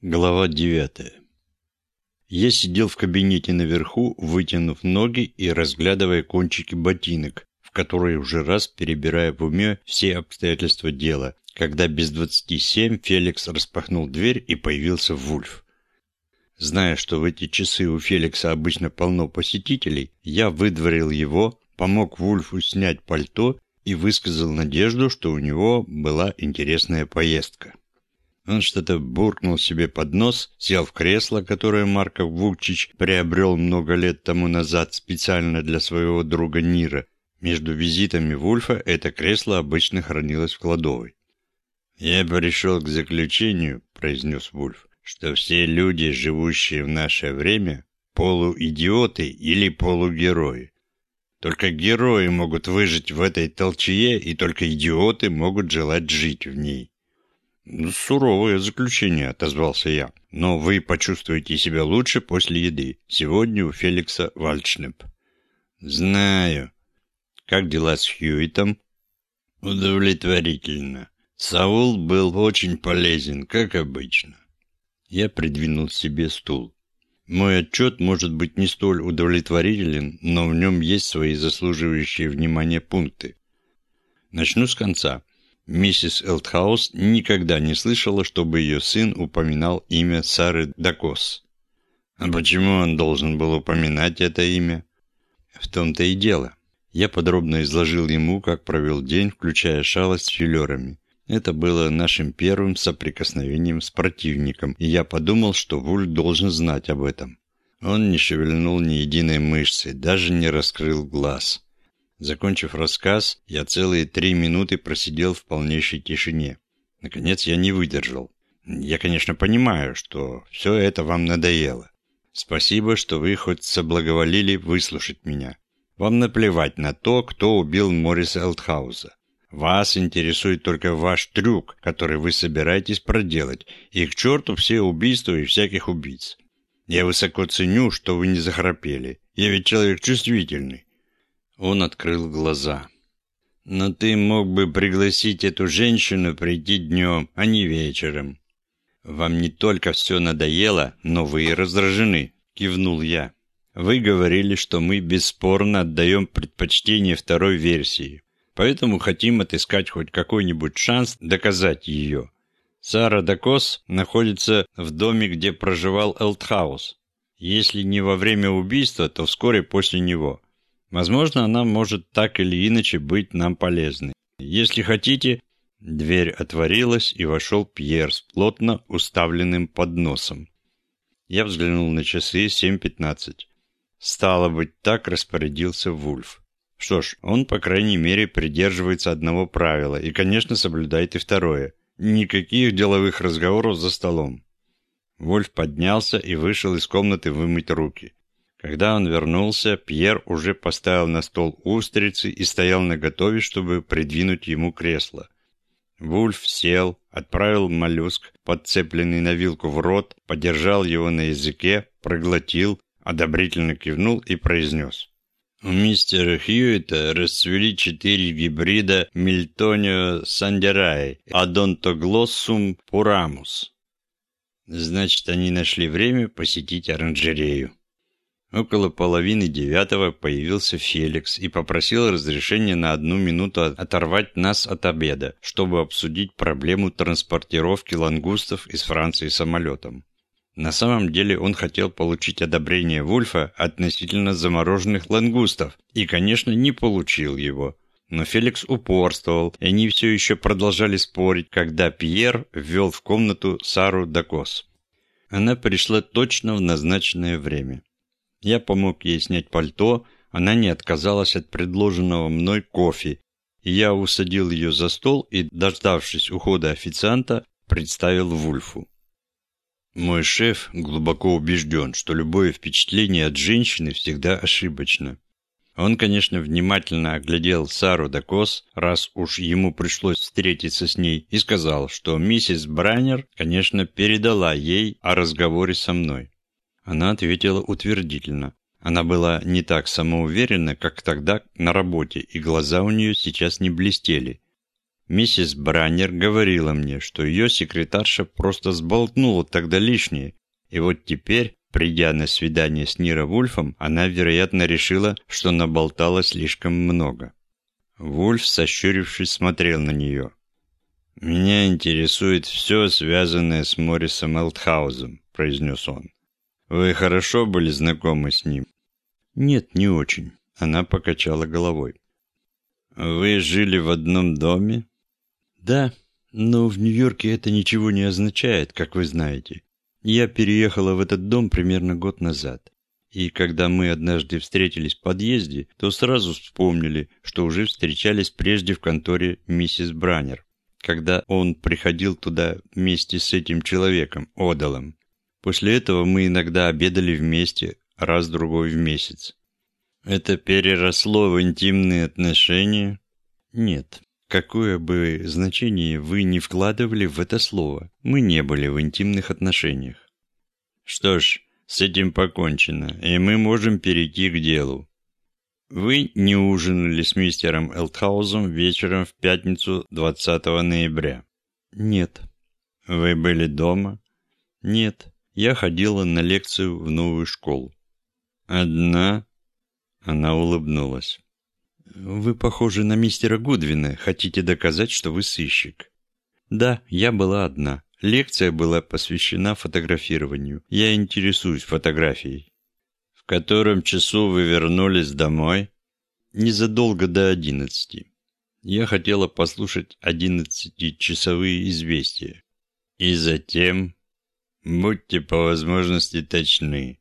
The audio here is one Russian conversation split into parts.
Глава 9. Я сидел в кабинете наверху, вытянув ноги и разглядывая кончики ботинок, в которые уже раз перебирая в уме все обстоятельства дела, когда без двадцати семь Феликс распахнул дверь и появился Вульф. Зная, что в эти часы у Феликса обычно полно посетителей, я выдворил его, помог Вульфу снять пальто и высказал надежду, что у него была интересная поездка. Он что-то буркнул себе под нос, сел в кресло, которое Марков Вукчич приобрел много лет тому назад специально для своего друга Нира. Между визитами Вульфа это кресло обычно хранилось в кладовой. «Я пришел к заключению», — произнес Вульф, «что все люди, живущие в наше время, полуидиоты или полугерои. Только герои могут выжить в этой толчее, и только идиоты могут желать жить в ней». «Суровое заключение», — отозвался я. «Но вы почувствуете себя лучше после еды. Сегодня у Феликса Вальдшнеп». «Знаю. Как дела с Хьюитом?» «Удовлетворительно. Саул был очень полезен, как обычно». Я придвинул себе стул. Мой отчет может быть не столь удовлетворителен, но в нем есть свои заслуживающие внимания пункты. Начну с конца. Миссис Элтхаус никогда не слышала, чтобы ее сын упоминал имя Сары Дакос. А почему он должен был упоминать это имя? В том-то и дело. Я подробно изложил ему, как провел день, включая шалость с филерами. Это было нашим первым соприкосновением с противником, и я подумал, что Вуль должен знать об этом. Он не шевельнул ни единой мышцы, даже не раскрыл глаз. Закончив рассказ, я целые три минуты просидел в полнейшей тишине. Наконец я не выдержал. Я, конечно, понимаю, что все это вам надоело. Спасибо, что вы хоть соблаговолили выслушать меня. Вам наплевать на то, кто убил Морриса Элтхауза. Вас интересует только ваш трюк, который вы собираетесь проделать, и к черту все убийства и всяких убийц. Я высоко ценю, что вы не захрапели. Я ведь человек чувствительный. Он открыл глаза. «Но ты мог бы пригласить эту женщину прийти днем, а не вечером». «Вам не только все надоело, но вы и раздражены», – кивнул я. «Вы говорили, что мы бесспорно отдаем предпочтение второй версии, поэтому хотим отыскать хоть какой-нибудь шанс доказать ее. Сара Дакос находится в доме, где проживал Элтхаус. Если не во время убийства, то вскоре после него. Возможно, она может так или иначе быть нам полезной. Если хотите...» Дверь отворилась, и вошел Пьер с плотно уставленным подносом. Я взглянул на часы 7.15. Стало быть, так распорядился Вульф. Что ж, он, по крайней мере, придерживается одного правила и, конечно, соблюдает и второе. Никаких деловых разговоров за столом. Вульф поднялся и вышел из комнаты вымыть руки. Когда он вернулся, Пьер уже поставил на стол устрицы и стоял наготове, чтобы придвинуть ему кресло. Вульф сел, отправил моллюск, подцепленный на вилку в рот, подержал его на языке, проглотил, одобрительно кивнул и произнес. У мистера Хьюита расцвели четыре гибрида Мильтонио сандерай, Адонтоглоссум пурамус. Значит, они нашли время посетить оранжерею. Около половины девятого появился Феликс и попросил разрешения на одну минуту оторвать нас от обеда, чтобы обсудить проблему транспортировки лангустов из Франции самолетом. На самом деле он хотел получить одобрение Вульфа относительно замороженных лангустов и, конечно, не получил его. Но Феликс упорствовал, и они все еще продолжали спорить, когда Пьер ввел в комнату Сару Дакос. Она пришла точно в назначенное время. Я помог ей снять пальто, она не отказалась от предложенного мной кофе, и я усадил ее за стол и, дождавшись ухода официанта, представил Вульфу. Мой шеф глубоко убежден, что любое впечатление от женщины всегда ошибочно. Он, конечно, внимательно оглядел Сару Дакос, раз уж ему пришлось встретиться с ней, и сказал, что миссис Браннер, конечно, передала ей о разговоре со мной. Она ответила утвердительно. Она была не так самоуверена, как тогда на работе, и глаза у нее сейчас не блестели. Миссис Браннер говорила мне, что ее секретарша просто сболтнула тогда лишнее, и вот теперь, придя на свидание с Ниро Вульфом, она, вероятно, решила, что наболтала слишком много. Вульф, сощурившись, смотрел на нее. «Меня интересует все, связанное с Моррисом Элтхаузом», — произнес он. «Вы хорошо были знакомы с ним?» «Нет, не очень», — она покачала головой. «Вы жили в одном доме?» Да, но в Нью-Йорке это ничего не означает, как вы знаете. Я переехала в этот дом примерно год назад. И когда мы однажды встретились в подъезде, то сразу вспомнили, что уже встречались прежде в конторе миссис Браннер, когда он приходил туда вместе с этим человеком, Одалом. После этого мы иногда обедали вместе, раз-другой в месяц. Это переросло в интимные отношения? Нет, Какое бы значение вы ни вкладывали в это слово, мы не были в интимных отношениях. Что ж, с этим покончено, и мы можем перейти к делу. Вы не ужинали с мистером Элтхаузом вечером в пятницу 20 ноября? Нет. Вы были дома? Нет. Я ходила на лекцию в новую школу. Одна? Она улыбнулась. Вы похожи на мистера Гудвина. Хотите доказать, что вы сыщик? Да, я была одна. Лекция была посвящена фотографированию. Я интересуюсь фотографией. В котором часу вы вернулись домой? Незадолго до одиннадцати. Я хотела послушать одиннадцатичасовые известия. И затем... Будьте по возможности точны.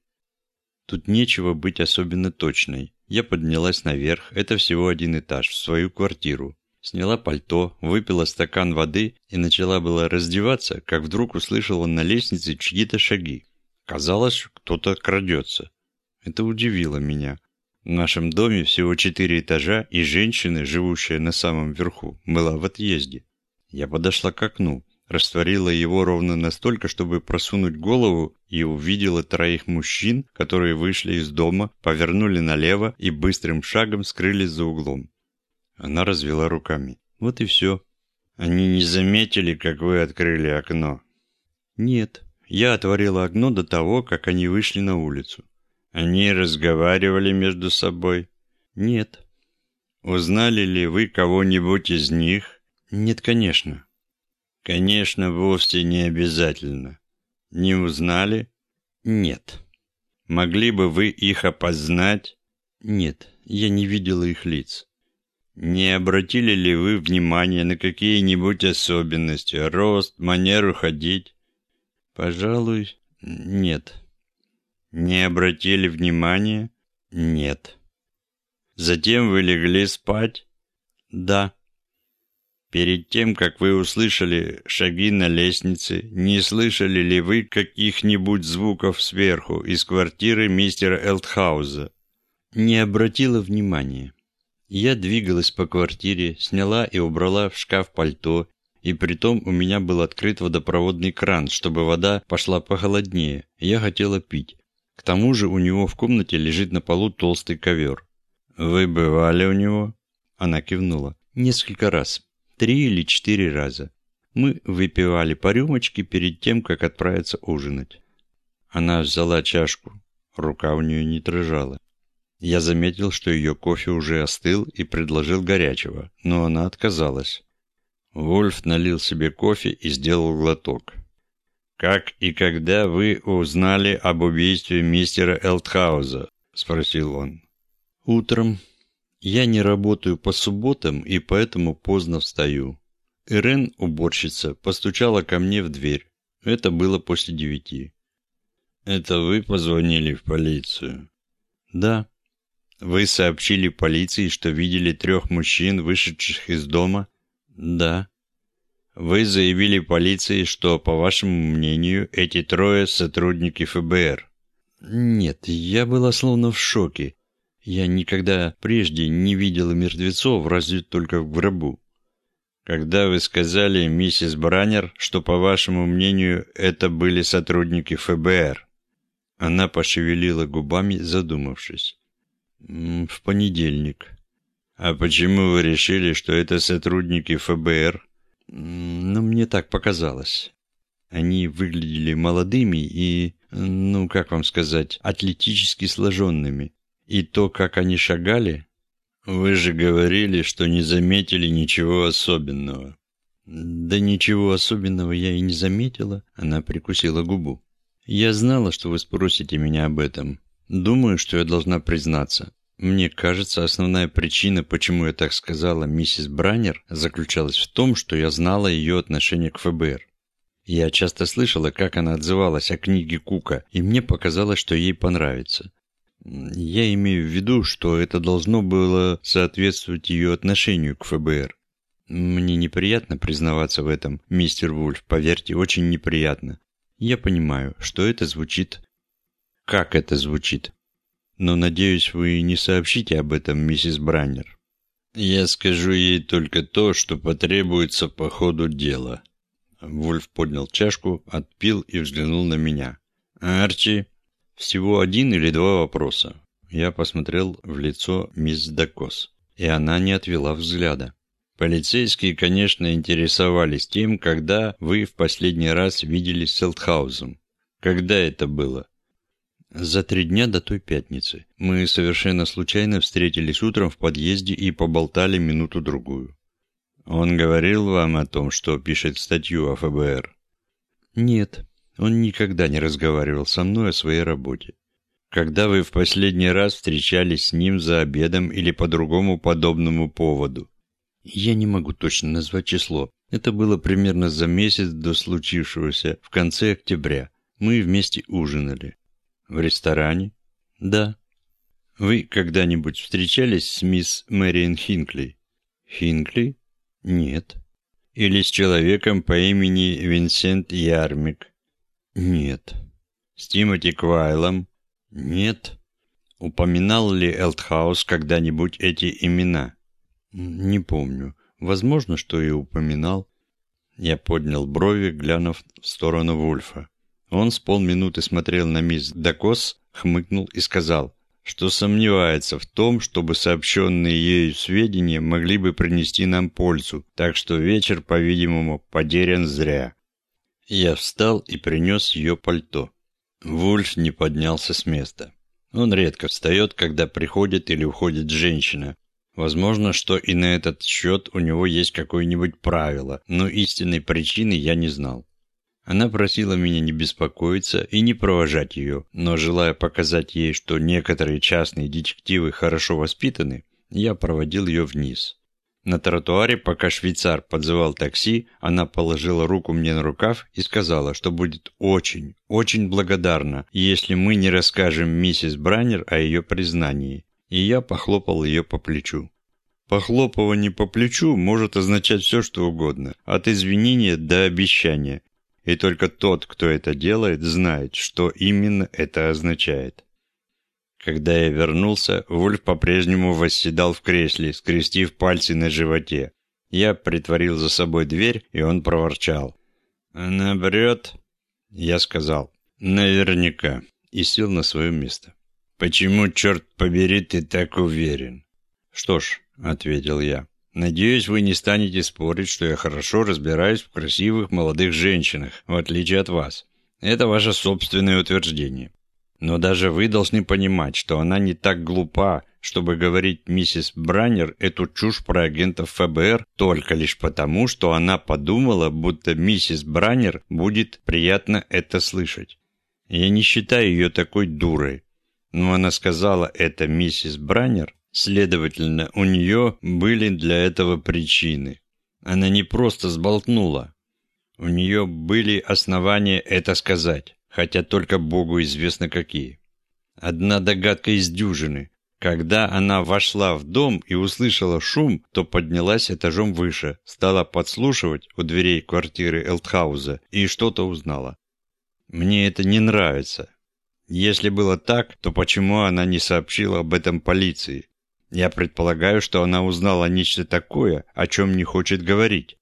Тут нечего быть особенно точной. Я поднялась наверх, это всего один этаж, в свою квартиру. Сняла пальто, выпила стакан воды и начала было раздеваться, как вдруг услышала на лестнице чьи-то шаги. Казалось, кто-то крадется. Это удивило меня. В нашем доме всего четыре этажа, и женщина, живущая на самом верху, была в отъезде. Я подошла к окну растворила его ровно настолько, чтобы просунуть голову, и увидела троих мужчин, которые вышли из дома, повернули налево и быстрым шагом скрылись за углом. Она развела руками. Вот и все. Они не заметили, как вы открыли окно? Нет. Я отворила окно до того, как они вышли на улицу. Они разговаривали между собой? Нет. Узнали ли вы кого-нибудь из них? Нет, конечно. Конечно, вовсе не обязательно. Не узнали? Нет. Могли бы вы их опознать? Нет, я не видела их лиц. Не обратили ли вы внимания на какие-нибудь особенности, рост, манеру ходить? Пожалуй, нет. Не обратили внимания? Нет. Затем вы легли спать? Да. Перед тем, как вы услышали шаги на лестнице, не слышали ли вы каких-нибудь звуков сверху из квартиры мистера Элтхауза? Не обратила внимания. Я двигалась по квартире, сняла и убрала в шкаф пальто, и притом у меня был открыт водопроводный кран, чтобы вода пошла похолоднее, я хотела пить. К тому же у него в комнате лежит на полу толстый ковер. «Вы бывали у него?» Она кивнула. «Несколько раз три или четыре раза. Мы выпивали по рюмочке перед тем, как отправиться ужинать. Она взяла чашку, рука у нее не дрожала. Я заметил, что ее кофе уже остыл и предложил горячего, но она отказалась. Вольф налил себе кофе и сделал глоток. «Как и когда вы узнали об убийстве мистера Элтхауза?» – спросил он. «Утром я не работаю по субботам и поэтому поздно встаю. Ирен, уборщица, постучала ко мне в дверь. Это было после девяти. Это вы позвонили в полицию? Да. Вы сообщили полиции, что видели трех мужчин, вышедших из дома? Да. Вы заявили полиции, что, по вашему мнению, эти трое сотрудники ФБР? Нет, я была словно в шоке. Я никогда прежде не видела мертвецов, разве только в гробу. Когда вы сказали, миссис Браннер, что, по вашему мнению, это были сотрудники ФБР? Она пошевелила губами, задумавшись. В понедельник. А почему вы решили, что это сотрудники ФБР? Ну, мне так показалось. Они выглядели молодыми и, ну, как вам сказать, атлетически сложенными. И то, как они шагали... Вы же говорили, что не заметили ничего особенного. Да ничего особенного я и не заметила. Она прикусила губу. Я знала, что вы спросите меня об этом. Думаю, что я должна признаться. Мне кажется, основная причина, почему я так сказала миссис Браннер, заключалась в том, что я знала ее отношение к ФБР. Я часто слышала, как она отзывалась о книге Кука, и мне показалось, что ей понравится. Я имею в виду, что это должно было соответствовать ее отношению к ФБР. Мне неприятно признаваться в этом, мистер Вульф, поверьте, очень неприятно. Я понимаю, что это звучит... Как это звучит? Но, надеюсь, вы не сообщите об этом, миссис Браннер. Я скажу ей только то, что потребуется по ходу дела. Вульф поднял чашку, отпил и взглянул на меня. Арчи, всего один или два вопроса. Я посмотрел в лицо мисс Дакос, и она не отвела взгляда. Полицейские, конечно, интересовались тем, когда вы в последний раз виделись с. Когда это было? За три дня до той пятницы. Мы совершенно случайно встретились утром в подъезде и поболтали минуту-другую. Он говорил вам о том, что пишет статью о ФБР? Нет, он никогда не разговаривал со мной о своей работе. Когда вы в последний раз встречались с ним за обедом или по другому подобному поводу? Я не могу точно назвать число. Это было примерно за месяц до случившегося, в конце октября. Мы вместе ужинали. В ресторане? Да. Вы когда-нибудь встречались с мисс Мэриэн Хинкли? Хинкли? Нет. Или с человеком по имени Винсент Ярмик? Нет. С Тимоти Квайлом? Нет. Упоминал ли Элтхаус когда-нибудь эти имена? Не помню. Возможно, что и упоминал. Я поднял брови, глянув в сторону Вульфа. Он с полминуты смотрел на мисс Дакос, хмыкнул и сказал, что сомневается в том, чтобы сообщенные ею сведения могли бы принести нам пользу, так что вечер, по-видимому, потерян зря. Я встал и принес ее пальто. Вульф не поднялся с места. Он редко встает, когда приходит или уходит женщина. Возможно, что и на этот счет у него есть какое-нибудь правило, но истинной причины я не знал. Она просила меня не беспокоиться и не провожать ее, но желая показать ей, что некоторые частные детективы хорошо воспитаны, я проводил ее вниз. На тротуаре, пока швейцар подзывал такси, она положила руку мне на рукав и сказала, что будет очень, очень благодарна, если мы не расскажем миссис Браннер о ее признании. И я похлопал ее по плечу. Похлопывание по плечу может означать все, что угодно, от извинения до обещания, и только тот, кто это делает, знает, что именно это означает. Когда я вернулся, Вульф по-прежнему восседал в кресле, скрестив пальцы на животе. Я притворил за собой дверь, и он проворчал. «Она врет?» Я сказал. «Наверняка». И сел на свое место. «Почему, черт побери, ты так уверен?» «Что ж», — ответил я, Надеюсь, вы не станете спорить, что я хорошо разбираюсь в красивых молодых женщинах, в отличие от вас. Это ваше собственное утверждение. Но даже вы должны понимать, что она не так глупа, чтобы говорить миссис Браннер эту чушь про агентов ФБР только лишь потому, что она подумала, будто миссис Браннер будет приятно это слышать. Я не считаю ее такой дурой. Но она сказала это миссис Браннер, Следовательно, у нее были для этого причины. Она не просто сболтнула. У нее были основания это сказать, хотя только Богу известно какие. Одна догадка из дюжины. Когда она вошла в дом и услышала шум, то поднялась этажом выше, стала подслушивать у дверей квартиры Элтхауза и что-то узнала. Мне это не нравится. Если было так, то почему она не сообщила об этом полиции? Я предполагаю, что она узнала нечто такое, о чем не хочет говорить.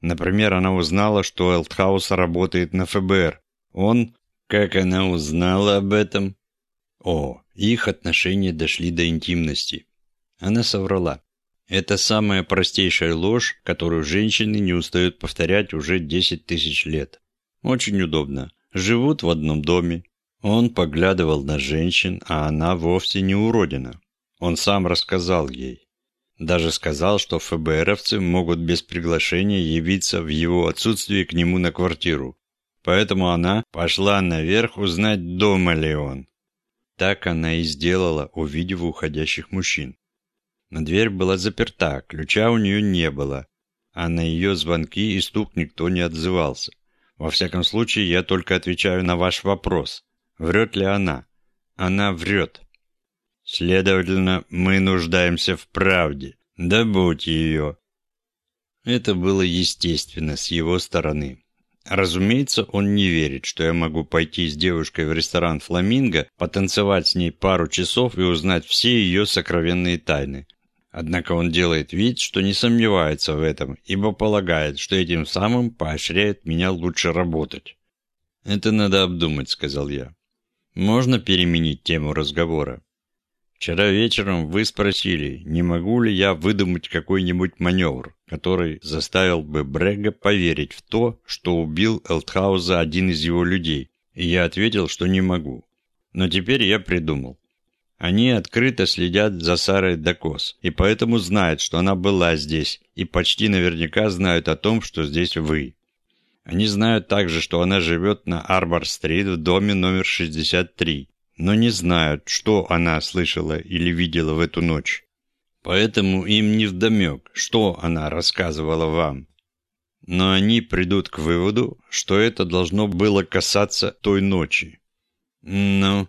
Например, она узнала, что Элтхаус работает на ФБР. Он... Как она узнала об этом? О, их отношения дошли до интимности. Она соврала. Это самая простейшая ложь, которую женщины не устают повторять уже 10 тысяч лет. Очень удобно. Живут в одном доме. Он поглядывал на женщин, а она вовсе не уродина. Он сам рассказал ей. Даже сказал, что ФБРовцы могут без приглашения явиться в его отсутствие к нему на квартиру. Поэтому она пошла наверх узнать, дома ли он. Так она и сделала, увидев уходящих мужчин. Но дверь была заперта, ключа у нее не было, а на ее звонки и стук никто не отзывался. Во всяком случае, я только отвечаю на ваш вопрос. Врет ли она? Она врет. Следовательно, мы нуждаемся в правде. Добудь ее. Это было естественно с его стороны. Разумеется, он не верит, что я могу пойти с девушкой в ресторан «Фламинго», потанцевать с ней пару часов и узнать все ее сокровенные тайны. Однако он делает вид, что не сомневается в этом, ибо полагает, что этим самым поощряет меня лучше работать. «Это надо обдумать», — сказал я. «Можно переменить тему разговора?» Вчера вечером вы спросили, не могу ли я выдумать какой-нибудь маневр, который заставил бы Брега поверить в то, что убил Элтхауза один из его людей, и я ответил, что не могу. Но теперь я придумал. Они открыто следят за Сарой Дакос, и поэтому знают, что она была здесь, и почти наверняка знают о том, что здесь вы. Они знают также, что она живет на Арбор-стрит в доме номер 63, но не знают, что она слышала или видела в эту ночь. Поэтому им не вдомек, что она рассказывала вам. Но они придут к выводу, что это должно было касаться той ночи. Ну,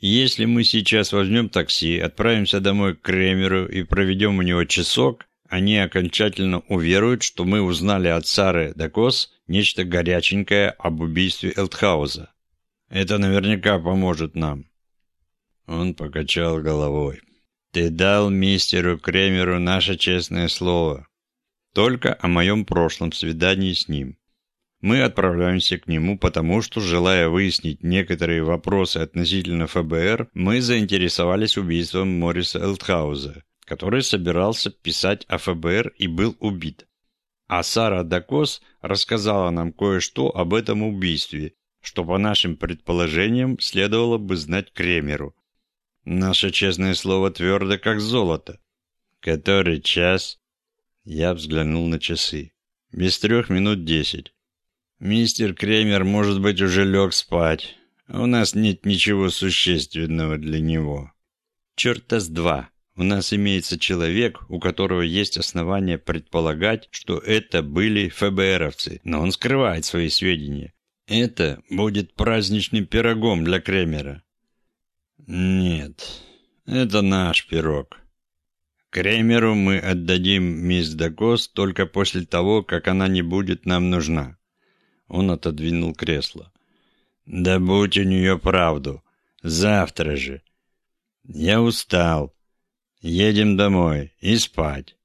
если мы сейчас возьмем такси, отправимся домой к Кремеру и проведем у него часок, они окончательно уверуют, что мы узнали от Сары Дакос нечто горяченькое об убийстве Элтхауза. Это наверняка поможет нам». Он покачал головой. «Ты дал мистеру Кремеру наше честное слово. Только о моем прошлом свидании с ним. Мы отправляемся к нему, потому что, желая выяснить некоторые вопросы относительно ФБР, мы заинтересовались убийством Морриса Элтхауза, который собирался писать о ФБР и был убит. А Сара Дакос рассказала нам кое-что об этом убийстве, что по нашим предположениям следовало бы знать Кремеру. Наше честное слово твердо, как золото. Который час? Я взглянул на часы. Без трех минут десять. Мистер Кремер, может быть, уже лег спать. У нас нет ничего существенного для него. Черта с два. У нас имеется человек, у которого есть основания предполагать, что это были ФБРовцы, но он скрывает свои сведения. Это будет праздничным пирогом для Кремера. Нет, это наш пирог. Кремеру мы отдадим мисс Дакос только после того, как она не будет нам нужна. Он отодвинул кресло. Да будь у нее правду. Завтра же. Я устал. Едем домой и спать.